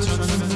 chance.